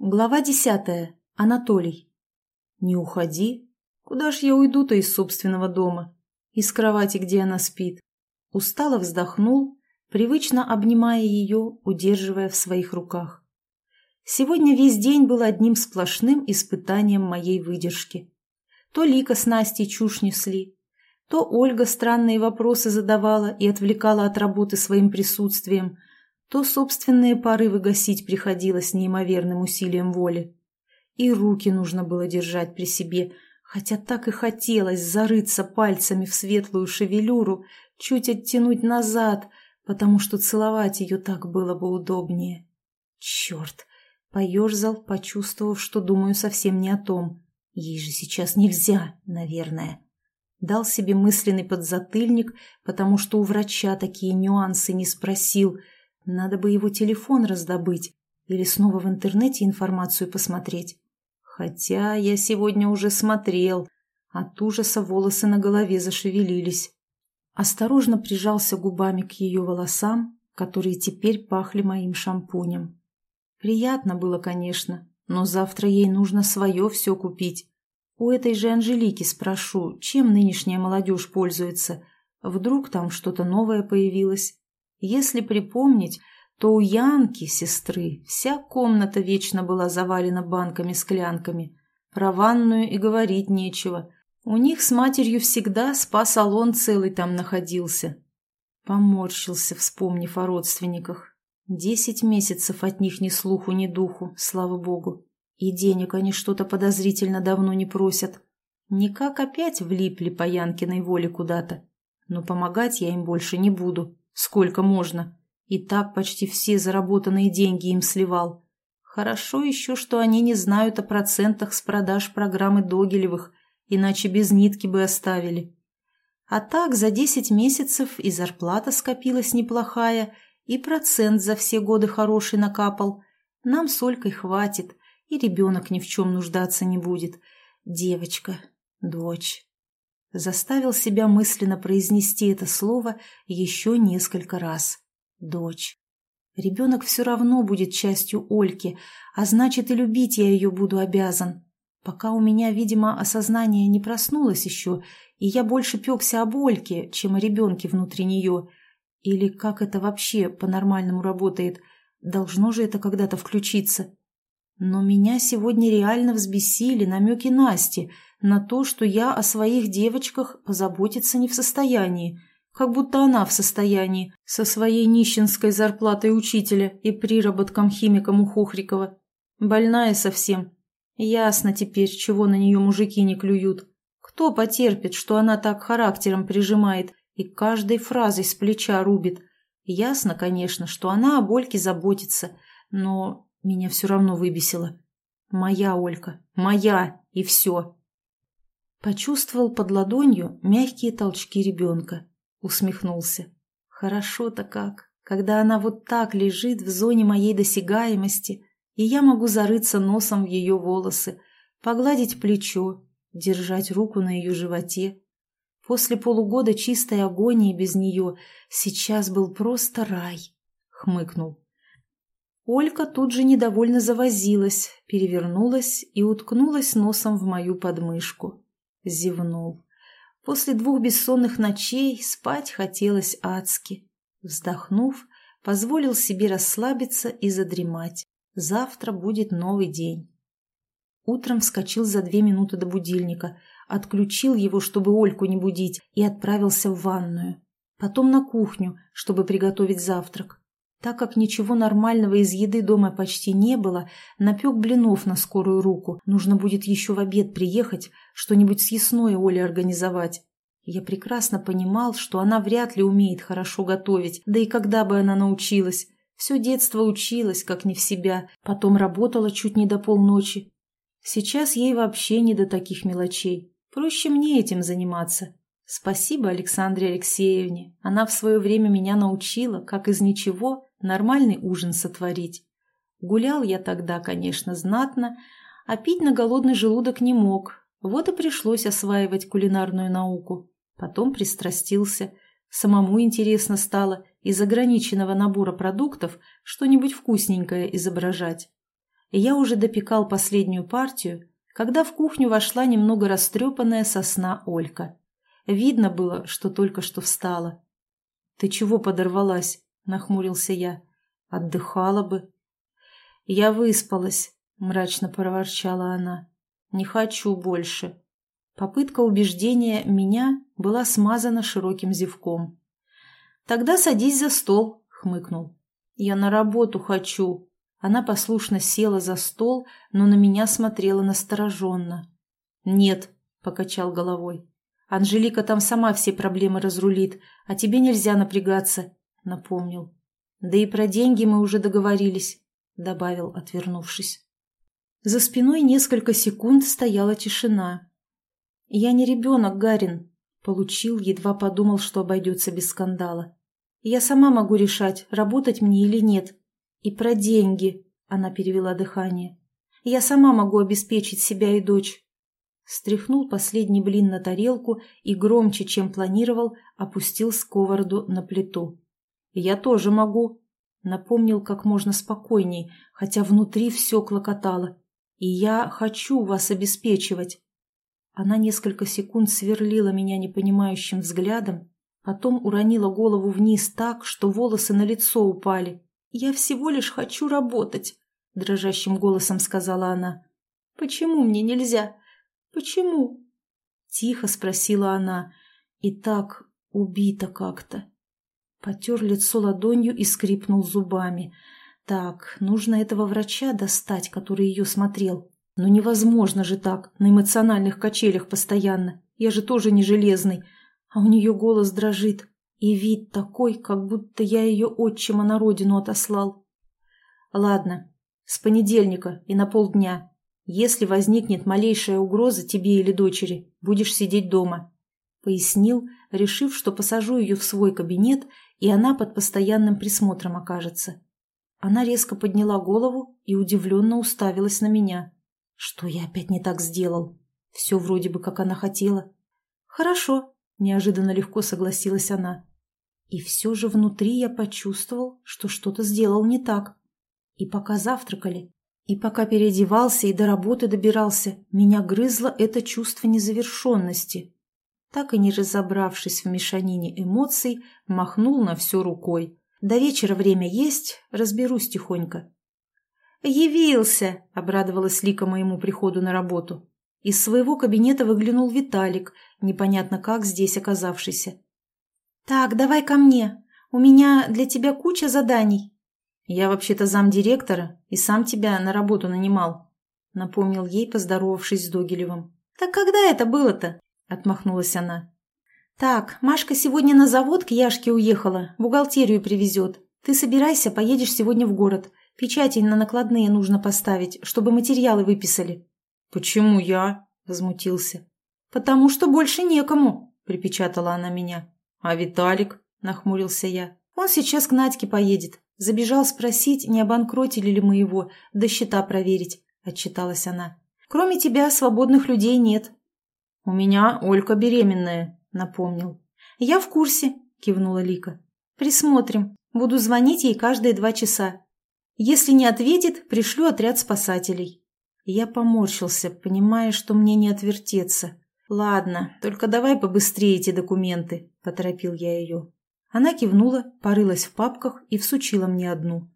Глава десятая. Анатолий. Не уходи. Куда ж я уйду-то из собственного дома? Из кровати, где она спит. Устало вздохнул, привычно обнимая ее, удерживая в своих руках. Сегодня весь день был одним сплошным испытанием моей выдержки. То Лика с Настей чушь несли, то Ольга странные вопросы задавала и отвлекала от работы своим присутствием, то собственные порывы гасить приходилось неимоверным усилием воли. И руки нужно было держать при себе, хотя так и хотелось зарыться пальцами в светлую шевелюру, чуть оттянуть назад, потому что целовать ее так было бы удобнее. Черт! Поерзал, почувствовав, что думаю совсем не о том. Ей же сейчас нельзя, наверное. Дал себе мысленный подзатыльник, потому что у врача такие нюансы не спросил. Надо бы его телефон раздобыть или снова в интернете информацию посмотреть. Хотя я сегодня уже смотрел. От ужаса волосы на голове зашевелились. Осторожно прижался губами к ее волосам, которые теперь пахли моим шампунем. Приятно было, конечно, но завтра ей нужно свое все купить. У этой же Анжелики спрошу, чем нынешняя молодежь пользуется. Вдруг там что-то новое появилось. Если припомнить, то у Янки, сестры, вся комната вечно была завалена банками-склянками. Про ванную и говорить нечего. У них с матерью всегда спа-салон целый там находился. Поморщился, вспомнив о родственниках. Десять месяцев от них ни слуху, ни духу, слава богу. И денег они что-то подозрительно давно не просят. Никак опять влипли по Янкиной воле куда-то. Но помогать я им больше не буду. Сколько можно. И так почти все заработанные деньги им сливал. Хорошо еще, что они не знают о процентах с продаж программы Догилевых, иначе без нитки бы оставили. А так за десять месяцев и зарплата скопилась неплохая, и процент за все годы хороший накапал. Нам с Олькой хватит, и ребенок ни в чем нуждаться не будет. Девочка, дочь. Заставил себя мысленно произнести это слово еще несколько раз. Дочь. Ребенок все равно будет частью Ольки, а значит и любить я ее буду обязан. Пока у меня, видимо, осознание не проснулось еще, и я больше пекся об Ольке, чем о ребенке внутри нее – или как это вообще по-нормальному работает? Должно же это когда-то включиться. Но меня сегодня реально взбесили намеки Насти на то, что я о своих девочках позаботиться не в состоянии, как будто она в состоянии со своей нищенской зарплатой учителя и приработком химиком у Хохрикова. Больная совсем. Ясно теперь, чего на нее мужики не клюют. Кто потерпит, что она так характером прижимает и каждой фразой с плеча рубит. Ясно, конечно, что она о Ольке заботится, но меня все равно выбесило. Моя Олька, моя, и все. Почувствовал под ладонью мягкие толчки ребенка. Усмехнулся. Хорошо-то как, когда она вот так лежит в зоне моей досягаемости, и я могу зарыться носом в ее волосы, погладить плечо, держать руку на ее животе, После полугода чистой агонии без нее сейчас был просто рай, — хмыкнул. Олька тут же недовольно завозилась, перевернулась и уткнулась носом в мою подмышку. Зевнул. После двух бессонных ночей спать хотелось адски. Вздохнув, позволил себе расслабиться и задремать. Завтра будет новый день. Утром вскочил за две минуты до будильника — отключил его, чтобы Ольку не будить, и отправился в ванную. Потом на кухню, чтобы приготовить завтрак. Так как ничего нормального из еды дома почти не было, напек блинов на скорую руку. Нужно будет еще в обед приехать, что-нибудь съестное Оле организовать. Я прекрасно понимал, что она вряд ли умеет хорошо готовить, да и когда бы она научилась. Все детство училась, как не в себя, потом работала чуть не до полночи. Сейчас ей вообще не до таких мелочей. Проще мне этим заниматься. Спасибо Александре Алексеевне. Она в свое время меня научила, как из ничего нормальный ужин сотворить. Гулял я тогда, конечно, знатно, а пить на голодный желудок не мог. Вот и пришлось осваивать кулинарную науку. Потом пристрастился. Самому интересно стало из ограниченного набора продуктов что-нибудь вкусненькое изображать. я уже допекал последнюю партию, когда в кухню вошла немного растрепанная сосна Олька. Видно было, что только что встала. «Ты чего подорвалась?» — нахмурился я. «Отдыхала бы». «Я выспалась», — мрачно проворчала она. «Не хочу больше». Попытка убеждения меня была смазана широким зевком. «Тогда садись за стол», — хмыкнул. «Я на работу хочу». Она послушно села за стол, но на меня смотрела настороженно. «Нет», — покачал головой. «Анжелика там сама все проблемы разрулит, а тебе нельзя напрягаться», — напомнил. «Да и про деньги мы уже договорились», — добавил, отвернувшись. За спиной несколько секунд стояла тишина. «Я не ребенок, Гарин», — получил, едва подумал, что обойдется без скандала. «Я сама могу решать, работать мне или нет. И про деньги», — она перевела дыхание. «Я сама могу обеспечить себя и дочь». Стряхнул последний блин на тарелку и громче, чем планировал, опустил сковороду на плиту. «Я тоже могу», — напомнил как можно спокойней, хотя внутри все клокотало. «И я хочу вас обеспечивать». Она несколько секунд сверлила меня непонимающим взглядом, потом уронила голову вниз так, что волосы на лицо упали. «Я всего лишь хочу работать», — дрожащим голосом сказала она. «Почему мне нельзя? Почему?» Тихо спросила она, и так убито как-то. Потер лицо ладонью и скрипнул зубами. «Так, нужно этого врача достать, который ее смотрел. Но невозможно же так, на эмоциональных качелях постоянно. Я же тоже не железный. А у нее голос дрожит. И вид такой, как будто я ее отчима на родину отослал. Ладно, с понедельника и на полдня. Если возникнет малейшая угроза тебе или дочери, будешь сидеть дома. Пояснил, решив, что посажу ее в свой кабинет, и она под постоянным присмотром окажется. Она резко подняла голову и удивленно уставилась на меня. Что я опять не так сделал? Все вроде бы, как она хотела. Хорошо, неожиданно легко согласилась она. И все же внутри я почувствовал, что что-то сделал не так. И пока завтракали, и пока переодевался и до работы добирался, меня грызло это чувство незавершенности. Так и не разобравшись в мешанине эмоций, махнул на все рукой. До вечера время есть, разберусь тихонько. «Явился!» – обрадовалась Лика моему приходу на работу. Из своего кабинета выглянул Виталик, непонятно как здесь оказавшийся. «Так, давай ко мне. У меня для тебя куча заданий». «Я вообще-то замдиректора и сам тебя на работу нанимал», – напомнил ей, поздоровавшись с Догилевым. «Так когда это было-то?» – отмахнулась она. «Так, Машка сегодня на завод к Яшке уехала, бухгалтерию привезет. Ты собирайся, поедешь сегодня в город. Печати на накладные нужно поставить, чтобы материалы выписали». «Почему я?» – возмутился. «Потому что больше некому», – припечатала она меня. «А Виталик?» – нахмурился я. «Он сейчас к Надьке поедет. Забежал спросить, не обанкротили ли мы его, да счета проверить», – отчиталась она. «Кроме тебя свободных людей нет». «У меня Олька беременная», – напомнил. «Я в курсе», – кивнула Лика. «Присмотрим. Буду звонить ей каждые два часа. Если не ответит, пришлю отряд спасателей. Я поморщился, понимая, что мне не отвертеться. «Ладно, только давай побыстрее эти документы», – поторопил я ее. Она кивнула, порылась в папках и всучила мне одну.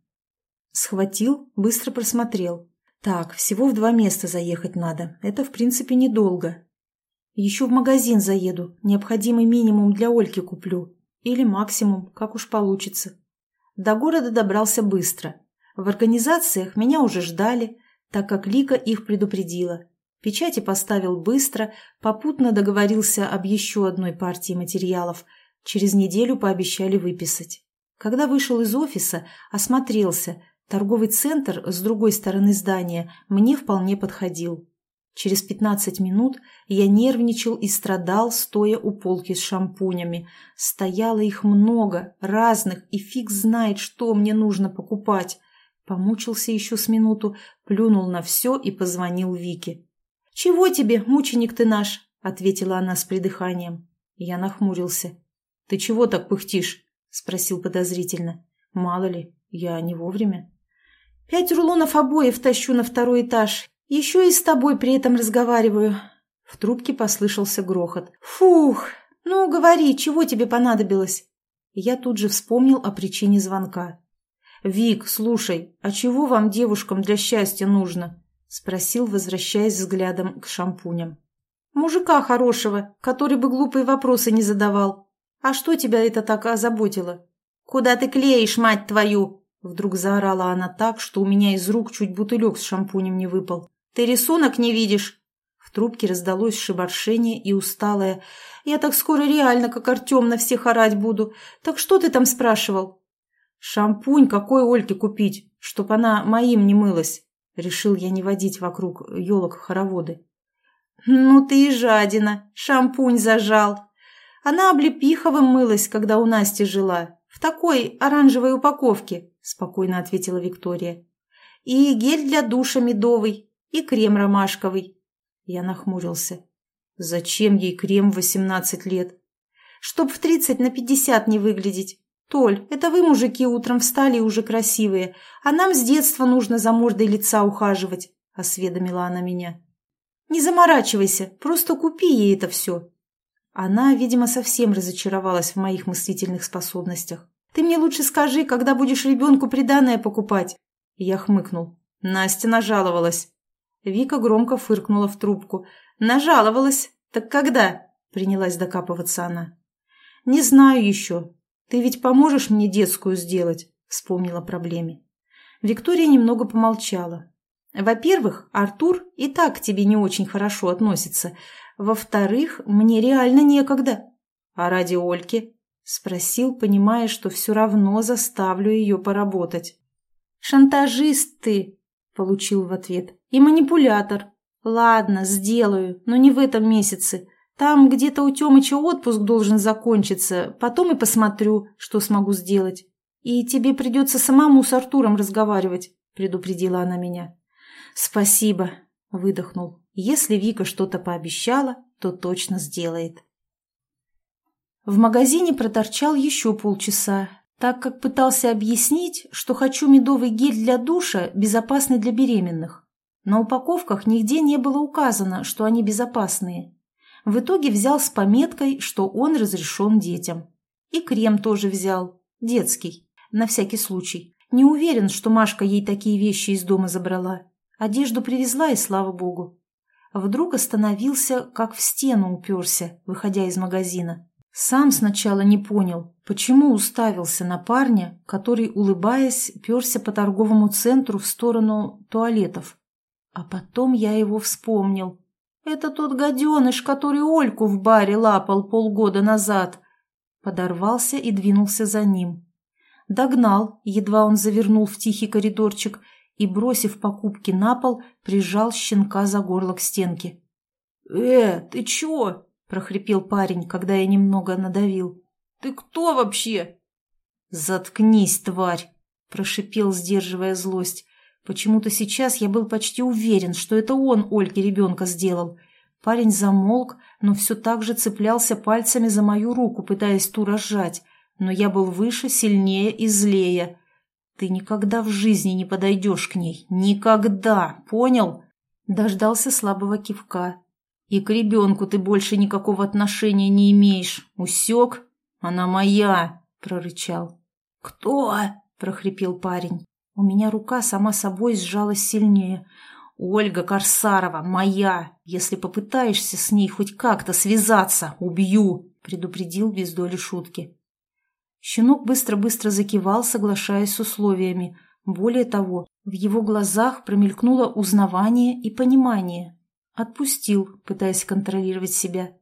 Схватил, быстро просмотрел. «Так, всего в два места заехать надо. Это, в принципе, недолго. Еще в магазин заеду, необходимый минимум для Ольки куплю. Или максимум, как уж получится». До города добрался быстро – в организациях меня уже ждали, так как Лика их предупредила. Печати поставил быстро, попутно договорился об еще одной партии материалов. Через неделю пообещали выписать. Когда вышел из офиса, осмотрелся. Торговый центр с другой стороны здания мне вполне подходил. Через пятнадцать минут я нервничал и страдал, стоя у полки с шампунями. Стояло их много, разных, и фиг знает, что мне нужно покупать. Помучился еще с минуту, плюнул на все и позвонил Вике. «Чего тебе, мученик ты наш?» — ответила она с придыханием. Я нахмурился. «Ты чего так пыхтишь?» — спросил подозрительно. «Мало ли, я не вовремя». Пять рулонов обоев тащу на второй этаж. Еще и с тобой при этом разговариваю». В трубке послышался грохот. «Фух! Ну, говори, чего тебе понадобилось?» Я тут же вспомнил о причине звонка. «Вик, слушай, а чего вам, девушкам, для счастья нужно?» — спросил, возвращаясь взглядом к шампуням. «Мужика хорошего, который бы глупые вопросы не задавал. А что тебя это так озаботило?» «Куда ты клеишь, мать твою?» Вдруг заорала она так, что у меня из рук чуть бутылек с шампунем не выпал. «Ты рисунок не видишь?» В трубке раздалось шибаршение и усталое. «Я так скоро реально, как Артем, на всех орать буду. Так что ты там спрашивал?» «Шампунь какой Ольке купить, чтоб она моим не мылась?» Решил я не водить вокруг елок хороводы. «Ну ты и жадина, шампунь зажал. Она облепиховым мылась, когда у Насти жила, в такой оранжевой упаковке», – спокойно ответила Виктория. «И гель для душа медовый, и крем ромашковый». Я нахмурился. «Зачем ей крем в восемнадцать лет?» «Чтоб в тридцать на пятьдесят не выглядеть. «Толь, это вы, мужики, утром встали уже красивые, а нам с детства нужно за мордой лица ухаживать», — осведомила она меня. «Не заморачивайся, просто купи ей это все». Она, видимо, совсем разочаровалась в моих мыслительных способностях. «Ты мне лучше скажи, когда будешь ребенку приданное покупать?» Я хмыкнул. Настя нажаловалась. Вика громко фыркнула в трубку. «Нажаловалась? Так когда?» Принялась докапываться она. «Не знаю еще. «Ты ведь поможешь мне детскую сделать?» – вспомнила проблеме. Виктория немного помолчала. «Во-первых, Артур и так к тебе не очень хорошо относится. Во-вторых, мне реально некогда». «А ради Ольки?» – спросил, понимая, что все равно заставлю ее поработать. «Шантажист ты!» – получил в ответ. «И манипулятор. Ладно, сделаю, но не в этом месяце. Там где-то у Тёмыча отпуск должен закончиться, потом и посмотрю, что смогу сделать. И тебе придется самому с Артуром разговаривать», — предупредила она меня. «Спасибо», — выдохнул. «Если Вика что-то пообещала, то точно сделает». В магазине проторчал еще полчаса, так как пытался объяснить, что хочу медовый гель для душа, безопасный для беременных. На упаковках нигде не было указано, что они безопасные. В итоге взял с пометкой, что он разрешен детям. И крем тоже взял. Детский. На всякий случай. Не уверен, что Машка ей такие вещи из дома забрала. Одежду привезла, и слава богу. Вдруг остановился, как в стену уперся, выходя из магазина. Сам сначала не понял, почему уставился на парня, который, улыбаясь, перся по торговому центру в сторону туалетов. А потом я его вспомнил. Это тот гаденыш, который Ольку в баре лапал полгода назад. Подорвался и двинулся за ним. Догнал, едва он завернул в тихий коридорчик и, бросив покупки на пол, прижал щенка за горло к стенке. «Э, ты чё?» – прохрипел парень, когда я немного надавил. «Ты кто вообще?» «Заткнись, тварь!» – прошипел, сдерживая злость. Почему-то сейчас я был почти уверен, что это он Ольге ребенка сделал. Парень замолк, но все так же цеплялся пальцами за мою руку, пытаясь ту разжать. Но я был выше, сильнее и злее. Ты никогда в жизни не подойдешь к ней. Никогда. Понял? Дождался слабого кивка. И к ребенку ты больше никакого отношения не имеешь. Усек? Она моя, прорычал. Кто? прохрипел парень. У меня рука сама собой сжалась сильнее. «Ольга Корсарова, моя! Если попытаешься с ней хоть как-то связаться, убью!» — предупредил без доли шутки. Щенок быстро-быстро закивал, соглашаясь с условиями. Более того, в его глазах промелькнуло узнавание и понимание. Отпустил, пытаясь контролировать себя.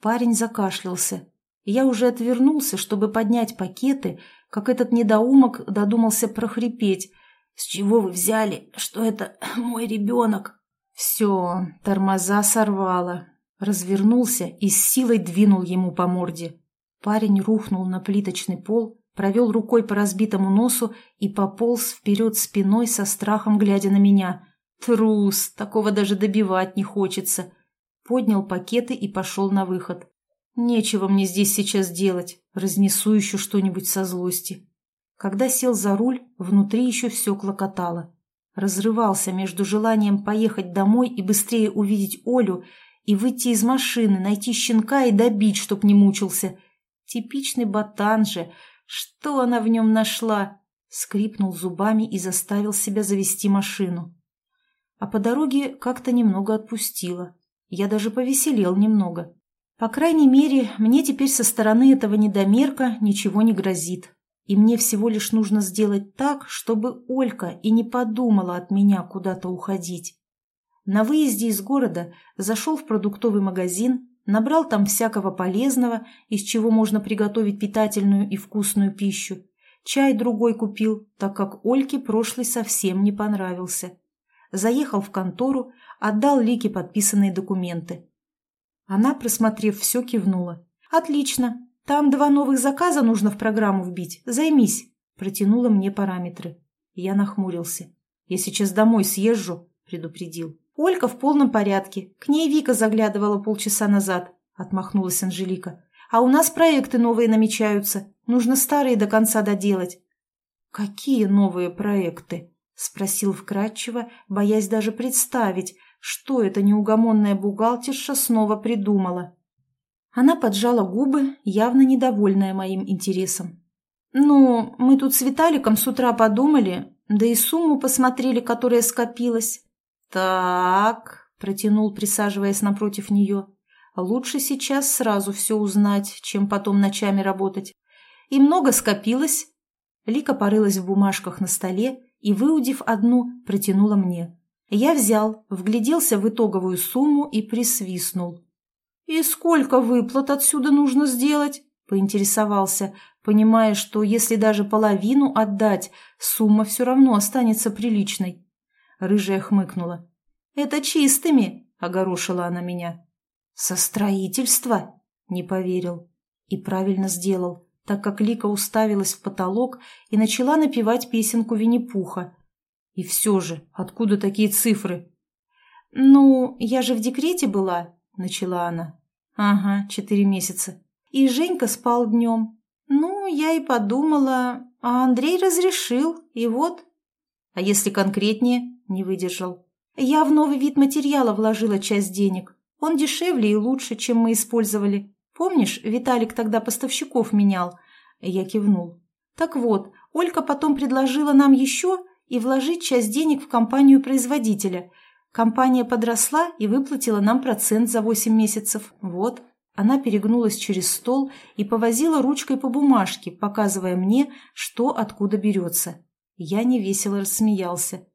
Парень закашлялся. Я уже отвернулся, чтобы поднять пакеты, как этот недоумок додумался прохрипеть — «С чего вы взяли, что это мой ребенок?» Все, тормоза сорвало. Развернулся и с силой двинул ему по морде. Парень рухнул на плиточный пол, провел рукой по разбитому носу и пополз вперед спиной со страхом, глядя на меня. Трус, такого даже добивать не хочется. Поднял пакеты и пошел на выход. Нечего мне здесь сейчас делать, разнесу еще что-нибудь со злости. Когда сел за руль, внутри еще все клокотало. разрывался между желанием поехать домой и быстрее увидеть Олю и выйти из машины, найти щенка и добить, чтоб не мучился. Типичный ботан же. Что она в нем нашла? Скрипнул зубами и заставил себя завести машину. А по дороге как-то немного отпустила. Я даже повеселел немного. По крайней мере, мне теперь со стороны этого недомерка ничего не грозит. И мне всего лишь нужно сделать так, чтобы Олька и не подумала от меня куда-то уходить. На выезде из города зашел в продуктовый магазин, набрал там всякого полезного, из чего можно приготовить питательную и вкусную пищу. Чай другой купил, так как Ольке прошлый совсем не понравился. Заехал в контору, отдал Лике подписанные документы. Она, просмотрев все, кивнула. «Отлично. Там два новых заказа нужно в программу вбить. Займись». Протянула мне параметры. Я нахмурился. «Я сейчас домой съезжу», — предупредил. «Олька в полном порядке. К ней Вика заглядывала полчаса назад», — отмахнулась Анжелика. «А у нас проекты новые намечаются. Нужно старые до конца доделать». «Какие новые проекты?» — спросил вкратчиво, боясь даже представить, что эта неугомонная бухгалтерша снова придумала. Она поджала губы, явно недовольная моим интересом. «Ну, мы тут с Виталиком с утра подумали, да и сумму посмотрели, которая скопилась. «Так», — протянул, присаживаясь напротив нее, — «лучше сейчас сразу все узнать, чем потом ночами работать. И много скопилось». Лика порылась в бумажках на столе и, выудив одну, протянула мне. Я взял, вгляделся в итоговую сумму и присвистнул. «И сколько выплат отсюда нужно сделать?» — поинтересовался, понимая, что если даже половину отдать, сумма все равно останется приличной. Рыжая хмыкнула. «Это чистыми!» — огорошила она меня. «Со строительства?» — не поверил. И правильно сделал, так как Лика уставилась в потолок и начала напевать песенку Винни-Пуха. И все же, откуда такие цифры? «Ну, я же в декрете была», — начала она. «Ага, четыре месяца. И Женька спал днем. Ну, я и подумала, а Андрей разрешил, и вот...» «А если конкретнее?» не выдержал. Я в новый вид материала вложила часть денег. Он дешевле и лучше, чем мы использовали. Помнишь, Виталик тогда поставщиков менял? Я кивнул. Так вот, Олька потом предложила нам еще и вложить часть денег в компанию производителя. Компания подросла и выплатила нам процент за 8 месяцев. Вот. Она перегнулась через стол и повозила ручкой по бумажке, показывая мне, что откуда берется. Я невесело рассмеялся.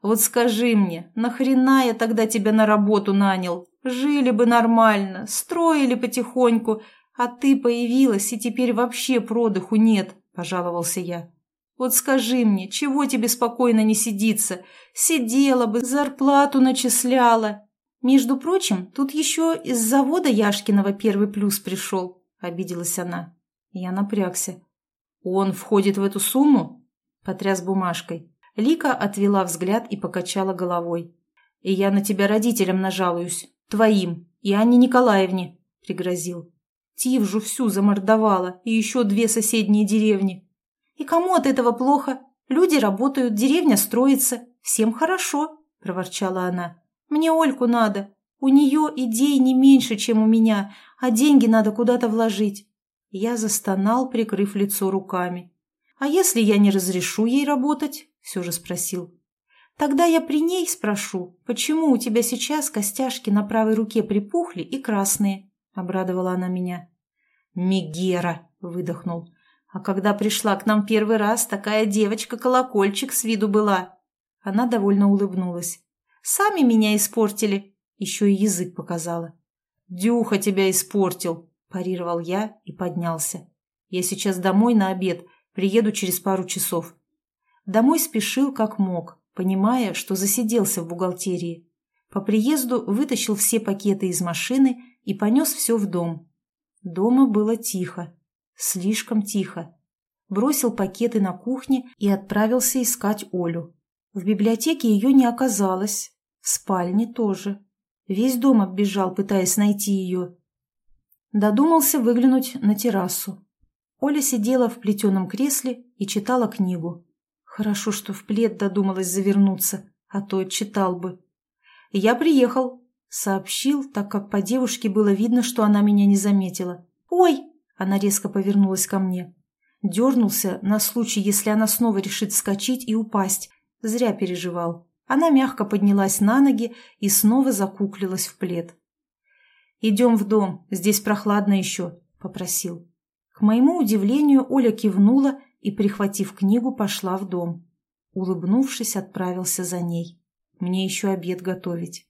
Вот скажи мне, нахрена я тогда тебя на работу нанял? Жили бы нормально, строили потихоньку, а ты появилась, и теперь вообще продыху нет», – пожаловался я. «Вот скажи мне, чего тебе спокойно не сидится? Сидела бы, зарплату начисляла». «Между прочим, тут еще из завода Яшкиного первый плюс пришел», – обиделась она. Я напрягся. «Он входит в эту сумму?» – потряс бумажкой. Лика отвела взгляд и покачала головой. «И я на тебя родителям нажалуюсь. Твоим. И Анне Николаевне», — пригрозил. Тивжу всю замордовала, и еще две соседние деревни. «И кому от этого плохо? Люди работают, деревня строится. Всем хорошо», — проворчала она. «Мне Ольку надо. У нее идей не меньше, чем у меня, а деньги надо куда-то вложить». Я застонал, прикрыв лицо руками. «А если я не разрешу ей работать?» все же спросил. «Тогда я при ней спрошу, почему у тебя сейчас костяшки на правой руке припухли и красные?» — обрадовала она меня. «Мегера!» — выдохнул. «А когда пришла к нам первый раз, такая девочка-колокольчик с виду была!» Она довольно улыбнулась. «Сами меня испортили!» Еще и язык показала. «Дюха тебя испортил!» – парировал я и поднялся. «Я сейчас домой на обед, приеду через пару часов. Домой спешил как мог, понимая, что засиделся в бухгалтерии. По приезду вытащил все пакеты из машины и понес все в дом. Дома было тихо, слишком тихо. Бросил пакеты на кухне и отправился искать Олю. В библиотеке ее не оказалось, в спальне тоже. Весь дом оббежал, пытаясь найти ее. Додумался выглянуть на террасу. Оля сидела в плетеном кресле и читала книгу. Хорошо, что в плед додумалась завернуться, а то читал бы. «Я приехал», — сообщил, так как по девушке было видно, что она меня не заметила. «Ой!» — она резко повернулась ко мне. Дернулся на случай, если она снова решит скачить и упасть. Зря переживал. Она мягко поднялась на ноги и снова закуклилась в плед. «Идем в дом, здесь прохладно еще», — попросил. К моему удивлению, Оля кивнула и, прихватив книгу, пошла в дом. Улыбнувшись, отправился за ней. Мне еще обед готовить.